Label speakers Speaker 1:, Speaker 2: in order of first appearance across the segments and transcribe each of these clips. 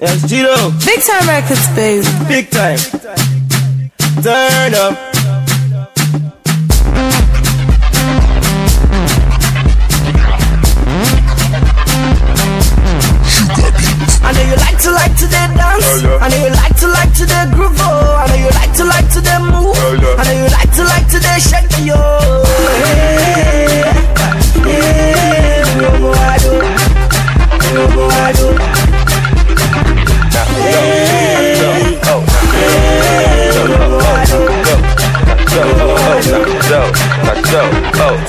Speaker 1: Yes, Gino.
Speaker 2: Big time records, baby.
Speaker 1: Big time. Turn up.
Speaker 3: I know you like to like to the dance.
Speaker 4: Oh.
Speaker 3: I know you like to like to the groove. Oh. I know you like to like to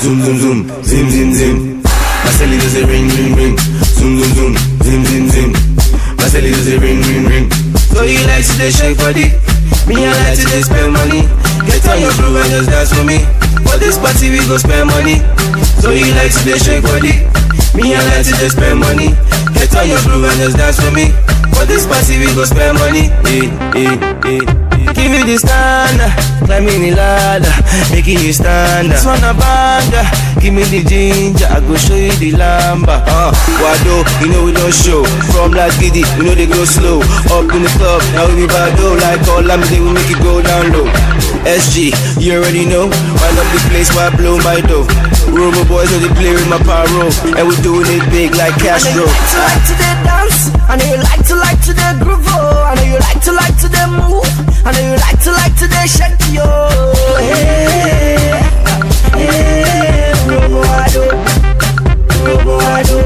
Speaker 1: Zoom, zoom, zoom, zim, zim, zim. My celly does a ring, ring, ring. Zoom, zoom, zoom, zim, zim, zim. My celly does a ring, ring, ring. So you like to shake body? Me I like to dey spend money. Get on your groove and just dance for me. For this party we go spend money. So you like to shake body? Me I like to dey spend money. Get on your groove and just dance for me. For this party we go spend money. Eh, eh, eh. Give me the standard, climbing the ladder, making you stand. This one a banger. Give me the ginger, I go show you the lamba. Uh, Wado, you know we don't show. From last giddy, you know they go slow. Up in the club, now we be bado. Like all I'm we make it go down low. SG, you already know. Wind up the place while I blow my dough. Robo boys know they play with my pyro, and we doing it big like
Speaker 3: I know you like to like to the dance. I know you like to like to the groove. I know you like to like to the move. I know you like to like to the shake yo. Hey, hey, robo ado, robo ado.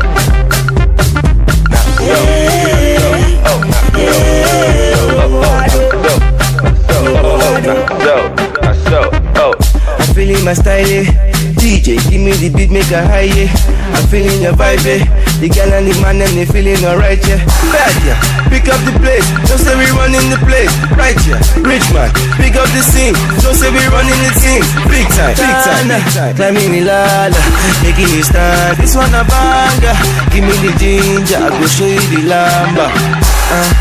Speaker 1: I'm feeling my style, eh. DJ, give me the beat, make a high, yeah. I'm feeling your vibe, eh. The girl and the man, them, they feeling alright, yeah. Bad, yeah. Pick up the place, say we running the place. Rich man, pick up the scene, don't say we running the team. Big time, big time, big time. Climbing the ladder, making you stand. This one a banger. Give me the ginger, I go show you the lamba. Uh,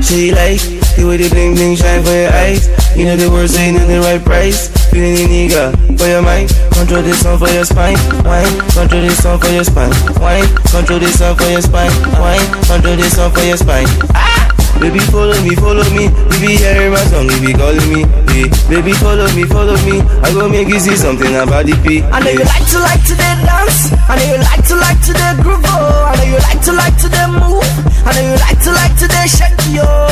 Speaker 1: so you like the way the bling bling shine for your eyes? You know the words ain't in the right price. Feeling the nigga for your mind. Control this song for your spine. Wine. Control this song for your spine. Wine. Control this song for your spine. Wine. Control this song for your spine. Ah! Baby, follow me, follow me. You be hearing my song, you be calling me. Hey, baby, follow me, follow me. I go make you see something about the P.
Speaker 3: I know you like to like to the dance. I know you like to like to the groove. Oh. I know you like to like to the move. I know you like to like to the shake yo. Oh.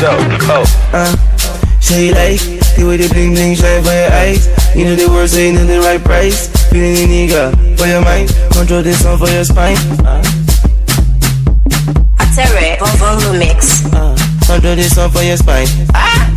Speaker 3: so. Oh.
Speaker 1: Uh, she like the way the bling bling shine for your eyes. You know the words ain't in the right price. Feeling the nigga for your mind. Control this song for your spine. Uh.
Speaker 2: Atere, Volvo Mix.
Speaker 1: Uh, control this song for your spine. Ah!